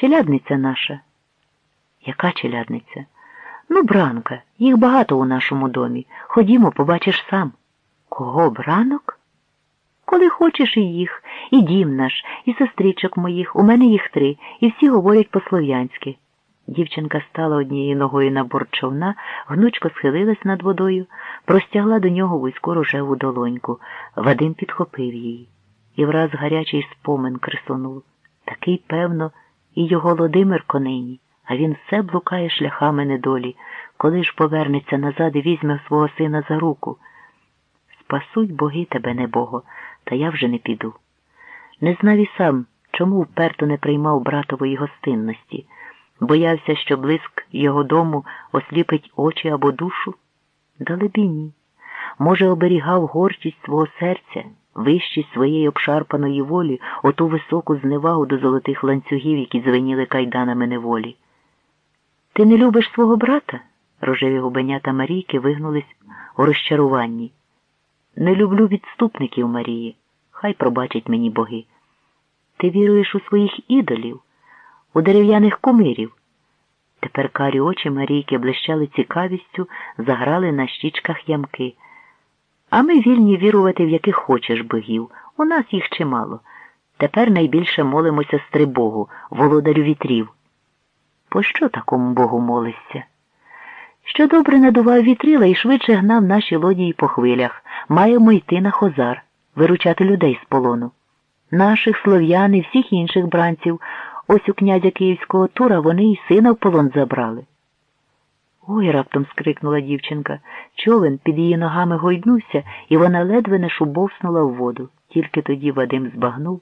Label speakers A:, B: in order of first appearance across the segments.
A: Челядниця наша. Яка челядниця? Ну, бранка, їх багато у нашому домі. Ходімо, побачиш сам. Кого бранок? Коли хочеш і їх, і дім наш, і сестричок моїх, у мене їх три, і всі говорять по-слов'янськи. Дівчинка стала однією ногою на борт човна, гнучко схилилась над водою, простягла до нього вузьку рожеву долоньку. Вадим підхопив її. І враз гарячий спомин кресонув. Такий, певно, і його Володимир конині, а він все блукає шляхами недолі, коли ж повернеться назад і візьме свого сина за руку. Спасуть боги тебе, небого, та я вже не піду. Не знав і сам, чому вперто не приймав братової гостинності, боявся, що блиск його дому осліпить очі або душу. Далебі ні. Може, оберігав гордість свого серця, вищість своєї обшарпаної волі, оту високу зневагу до золотих ланцюгів, які звеніли кайданами неволі. Ти не любиш свого брата? Рожеві губенята Марійки вигнулись у розчаруванні. Не люблю відступників Марії, хай пробачать мені боги. Ти віруєш у своїх ідолів, у дерев'яних кумирів. Тепер карі очі Марійки блищали цікавістю, заграли на щічках ямки. А ми вільні вірувати, в яких хочеш богів. У нас їх чимало. Тепер найбільше молимося стрибогу, володарю вітрів. Пощо такому богу молишся? Що добре надував вітрила і швидше гнав наші лодії по хвилях. Маємо йти на хозар, виручати людей з полону. Наших слов'ян і всіх інших бранців, ось у князя Київського тура вони й сина в полон забрали. Ой, раптом скрикнула дівчинка. Човен під її ногами гойднувся, і вона ледве не шубовснула в воду. Тільки тоді Вадим збагнув,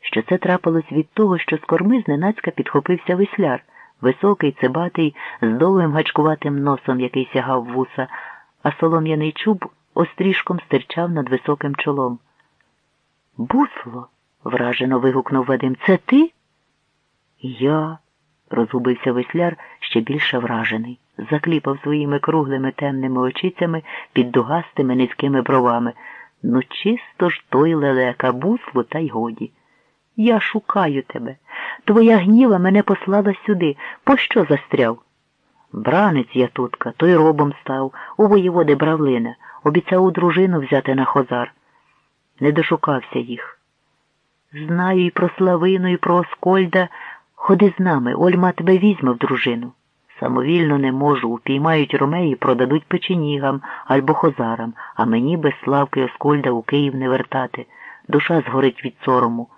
A: що це трапилось від того, що з корми зненацька підхопився весляр, високий, цибатий, з довгим гачкуватим носом, який сягав вуса, а солом'яний чуб острішком стирчав над високим чолом. Бусло. вражено вигукнув Вадим. Це ти? Я, розгубився весляр ще більше вражений, закліпав своїми круглими темними очицями під дугастими низькими бровами. Ну, чисто ж той лелека, бусло, та й годі. Я шукаю тебе. Твоя гніва мене послала сюди. Пощо застряв? Бранець я тутка, той робом став, у воєводи Бравлина, обіцяв у дружину взяти на хозар. Не дошукався їх. Знаю і про Славину, і про Оскольда. Ходи з нами, Ольма тебе візьме в дружину. Самовільно не можу, упіймають ромеї, продадуть печенігам або хозарам, а мені без славки Оскольда у Київ не вертати. Душа згорить від сорому.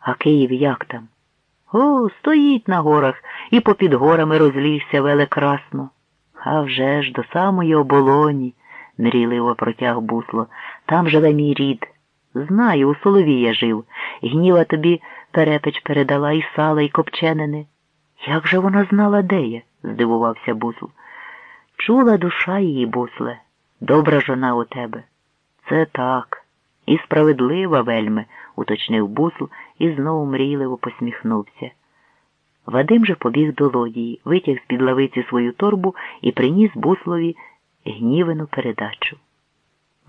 A: А Київ як там? О, стоїть на горах і попід горами розлігся велекрасно. А вже ж до самої оболоні, мрійливо протяг бусло. Там живе мій рід. Знаю, у Соловія жив. Гніва тобі перепеч передала і сала, і копченини. Як же вона знала, де я? здивувався бусл. Чула душа її, бусле. Добра жона у тебе. Це так. І справедлива вельми, уточнив бусл і знову мрійливо посміхнувся. Вадим же побіг до лодії, витяг з під лавиці свою торбу і приніс буслові гнівену передачу.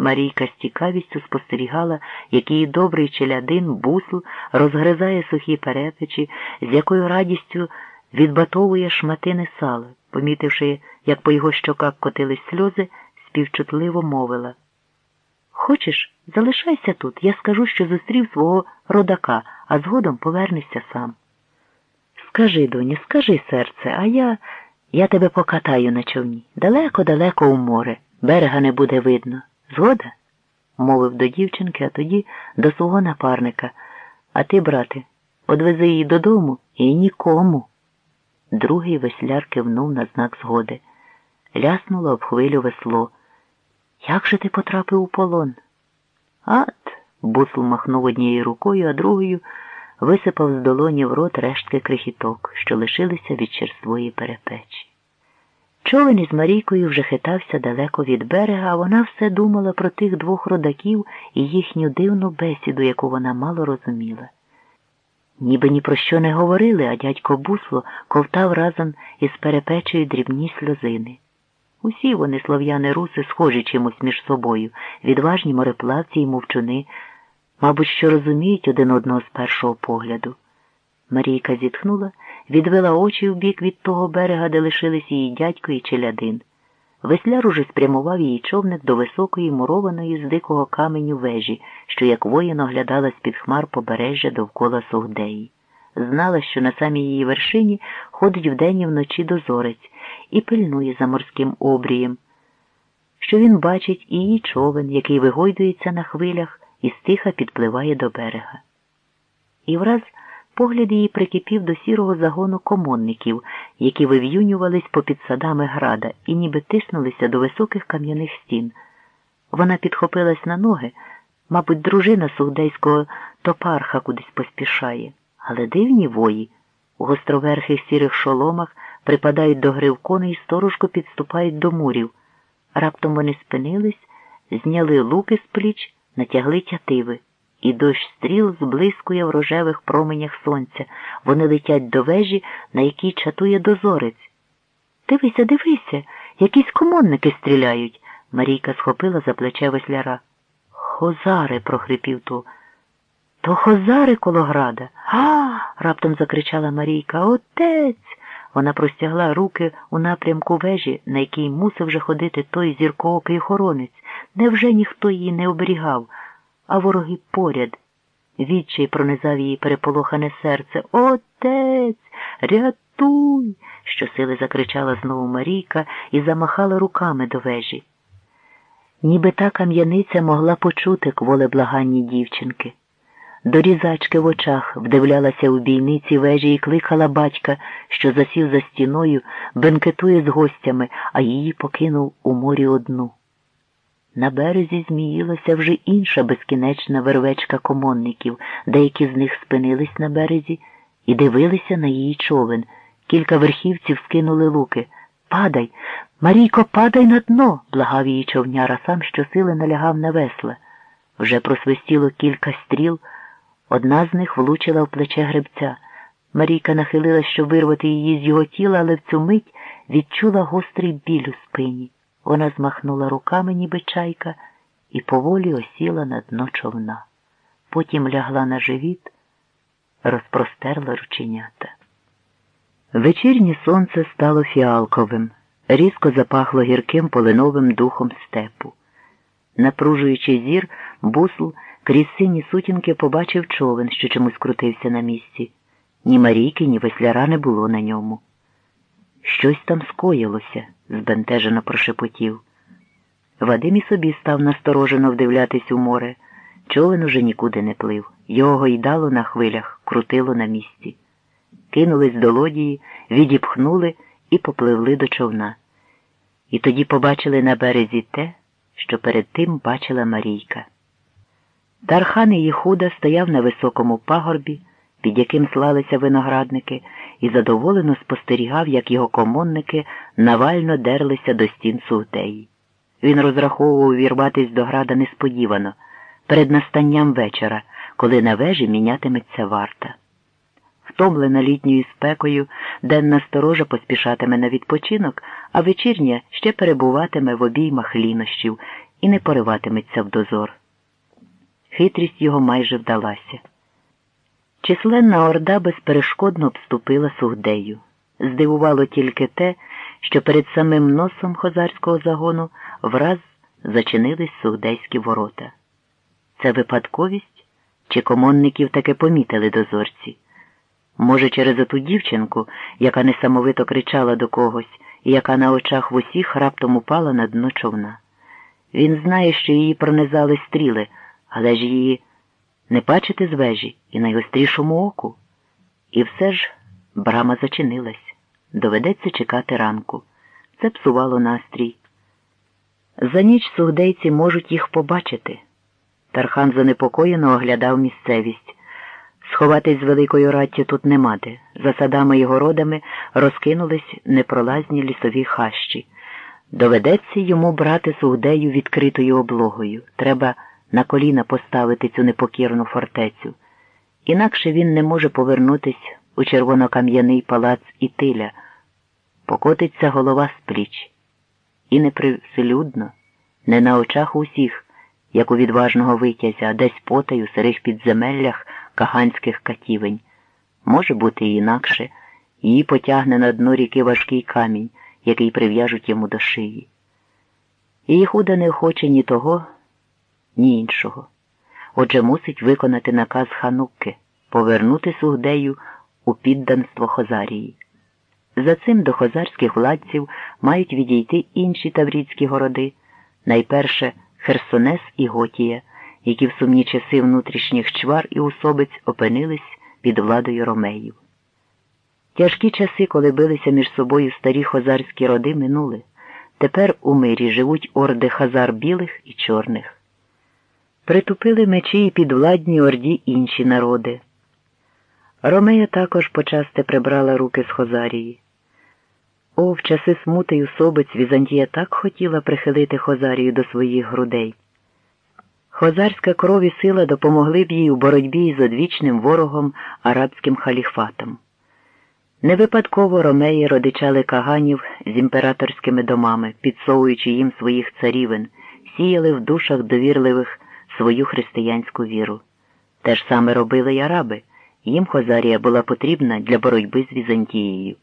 A: Марійка з цікавістю спостерігала, як її добрий челядин бусл розгризає сухі перепечі, з якою радістю відбатовує шматини сала, помітивши, як по його щоках котились сльози, співчутливо мовила. Хочеш, залишайся тут, я скажу, що зустрів свого родака, а згодом повернешся сам. Скажи, доню, скажи, серце, а я я тебе покатаю на човні. Далеко-далеко у море. Берега не буде видно. Згода? мовив до дівчинки, а тоді до свого напарника. А ти, брате, одвези її додому і нікому. Другий весляр кивнув на знак згоди. Ляснуло об хвилю весло. Як же ти потрапив у полон? Ат. Бусл махнув однією рукою, а другою висипав з долоні в рот рештки крихіток, що лишилися від черствої перепечі. Човен із Марійкою вже хитався далеко від берега, а вона все думала про тих двох родаків і їхню дивну бесіду, яку вона мало розуміла. Ніби ні про що не говорили, а дядько бусло ковтав разом із перепечею дрібні сльозини. Усі вони, слов'яни руси, схожі чимось між собою, відважні мореплавці і мовчуни, мабуть, що розуміють один одного з першого погляду. Марійка зітхнула, відвела очі в бік від того берега, де лишились її дядько і челядин. Весляр уже спрямував її човник до високої, мурованої з дикого каменю вежі, що, як воїн, оглядала з-під хмар побережжя довкола Сугдеї. Знала, що на самій її вершині ходить вдень і вночі дозорець і пильнує за морським обрієм, що він бачить і її човен, який вигойдується на хвилях і стиха підпливає до берега. І враз погляд її прикипів до сірого загону комонників, які вив'юнювались попід садами града і ніби тиснулися до високих кам'яних стін. Вона підхопилась на ноги, мабуть, дружина сугдейського топарха кудись поспішає, але дивні вої у гостроверхих сірих шоломах припадають до грив коней і сторожко підступають до мурів. Раптом вони спинились, зняли луки з пліч, натягли тятиви, і дощ стріл зблискує в рожевих променях сонця. Вони летять до вежі, на якій чатує дозорець. Дивися, дивися, якісь комонники стріляють. Марійка схопила за плече весляра. Хозари, прохрипів ту. То хозари коло града. А. раптом закричала Марійка. Отець. Вона простягла руки у напрямку вежі, на якій мусив вже ходити той зіркоокий охоронець. Невже ніхто її не оберігав, а вороги поряд. Відчай пронизав її переполохане серце. Отець, рятуй. щосили закричала знову Марійка і замахала руками до вежі. Ніби та кам'яниця могла почути кволе благанні дівчинки. До різачки в очах вдивлялася у бійниці вежі і кликала батька, що засів за стіною, бенкетує з гостями, а її покинув у морі одну. На березі зміїлася вже інша безкінечна вервечка комонників, деякі з них спинились на березі і дивилися на її човен. Кілька верхівців скинули луки. Падай, Марійко, падай на дно, благав її човняра, сам щосили налягав на весла. Вже просвистіло кілька стріл. Одна з них влучила в плече гребця. Марійка нахилилась, щоб вирвати її з його тіла, але в цю мить відчула гострий біль у спині. Вона змахнула руками, ніби чайка, і поволі осіла на дно човна. Потім лягла на живіт, розпростерла рученята. Вечірнє сонце стало фіалковим, різко запахло гірким полиновим духом степу. Напружуючи зір, бусл крізь сині сутінки побачив човен, що чомусь крутився на місці. Ні Марійки, ні весляра не було на ньому. Щось там скоїлося, збентежено прошепотів. Вадим і собі став насторожено вдивлятись у море. Човен уже нікуди не плив. Його гойдало на хвилях, крутило на місці. Кинулись до лодії, відіпхнули і попливли до човна. І тоді побачили на березі те, що перед тим бачила Марійка. Тархан і Єхуда стояв на високому пагорбі, під яким слалися виноградники, і задоволено спостерігав, як його комонники навально дерлися до стін сугтеї. Він розраховував вірватись до града несподівано, перед настанням вечора, коли на вежі мінятиметься варта. Втомлена літньою спекою, денна сторожа поспішатиме на відпочинок, а вечірня ще перебуватиме в обіймах лінощів і не пориватиметься в дозор. Хитрість його майже вдалася. Численна орда безперешкодно обступила сугдею. Здивувало тільки те, що перед самим носом хозарського загону враз зачинились сугдейські ворота. Це випадковість, чи комонників таки помітили дозорці? Може, через оту дівчинку, яка несамовито кричала до когось і яка на очах в усіх раптом упала на дно човна. Він знає, що її пронизали стріли, але ж її не бачити з вежі і найгострішому оку. І все ж брама зачинилась. Доведеться чекати ранку. Це псувало настрій. За ніч сугдейці можуть їх побачити. Тархан занепокоєно оглядав місцевість. Сховатись з великою раттю тут нема де. За садами і городами розкинулись непролазні лісові хащі. Доведеться йому брати сугдею відкритою облогою. Треба на коліна поставити цю непокірну фортецю. Інакше він не може повернутись у червонокам'яний палац Ітиля. Покотиться голова з пліч. І не привселюдно, не на очах усіх, як у відважного витязя, десь потай у сирих підземеллях каганських катівень. Може бути і інакше, її потягне на дно ріки важкий камінь, який прив'яжуть йому до шиї. Її худа не хоче ні того, ні іншого. Отже, мусить виконати наказ хануки повернути сугдею у підданство Хозарії. За цим до хозарських владців мають відійти інші таврійські городи, найперше Херсонес і Готія, які в сумні часи внутрішніх чвар і особиць опинились під владою ромеїв. Тяжкі часи, коли билися між собою старі хозарські роди, минули. Тепер у мирі живуть орди хазар білих і чорних. Притупили мечі і підвладні орді інші народи. Ромея також почасте прибрала руки з Хозарії. О, в часи смути й особиць Візантія так хотіла прихилити Хозарію до своїх грудей. Хозарська кров і сила допомогли б їй у боротьбі з одвічним ворогом арабським халіфатом. Не випадково ромеї родичали каганів з імператорськими домами, підсовуючи їм своїх царівен, сіяли в душах довірливих свою християнську віру. Те ж саме робили й араби. Їм Хозарія була потрібна для боротьби з Візантією.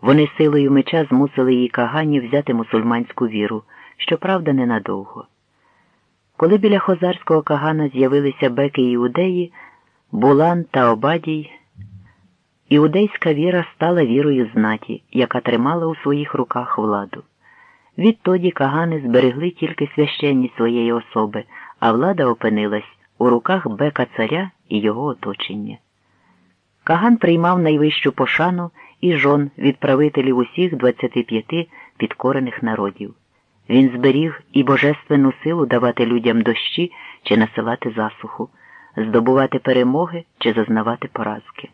A: Вони силою меча змусили її кагані взяти мусульманську віру, щоправда, ненадовго. Коли біля хозарського кагана з'явилися беки іудеї, Булан та Обадій, іудейська віра стала вірою знаті, яка тримала у своїх руках владу. Відтоді кагани зберегли тільки священність своєї особи, а влада опинилась у руках бека царя і його оточення. Каган приймав найвищу пошану і жон від правителів усіх 25 підкорених народів. Він зберіг і божественну силу давати людям дощі чи насилати засуху, здобувати перемоги чи зазнавати поразки.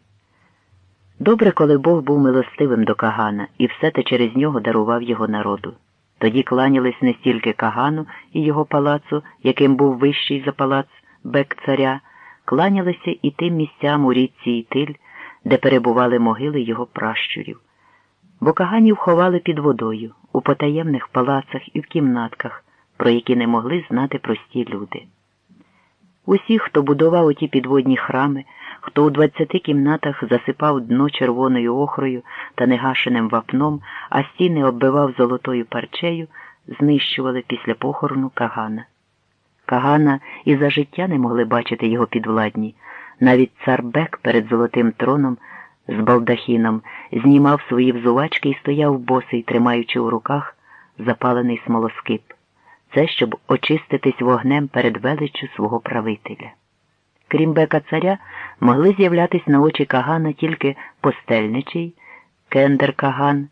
A: Добре, коли Бог був милостивим до Кагана і все те через нього дарував його народу. Тоді кланялись не стільки Кагану і його палацу, яким був вищий за палац бек царя, кланялися і тим місцям у річці Ітиль, де перебували могили його пращурів. Бо каганів ховали під водою, у потаємних палацах і в кімнатках, про які не могли знати прості люди. Усі, хто будував оті підводні храми, хто у двадцяти кімнатах засипав дно червоною охрою та негашеним вапном, а стіни оббивав золотою парчею, знищували після похорону Кагана. Кагана і за життя не могли бачити його підвладні. Навіть цар Бек перед золотим троном з балдахіном знімав свої взувачки і стояв босий, тримаючи у руках запалений смолоскип. Це щоб очиститись вогнем перед величчю свого правителя. Крім бека царя, могли з'являтись на очі Кагана тільки постельничий, Кендер Каган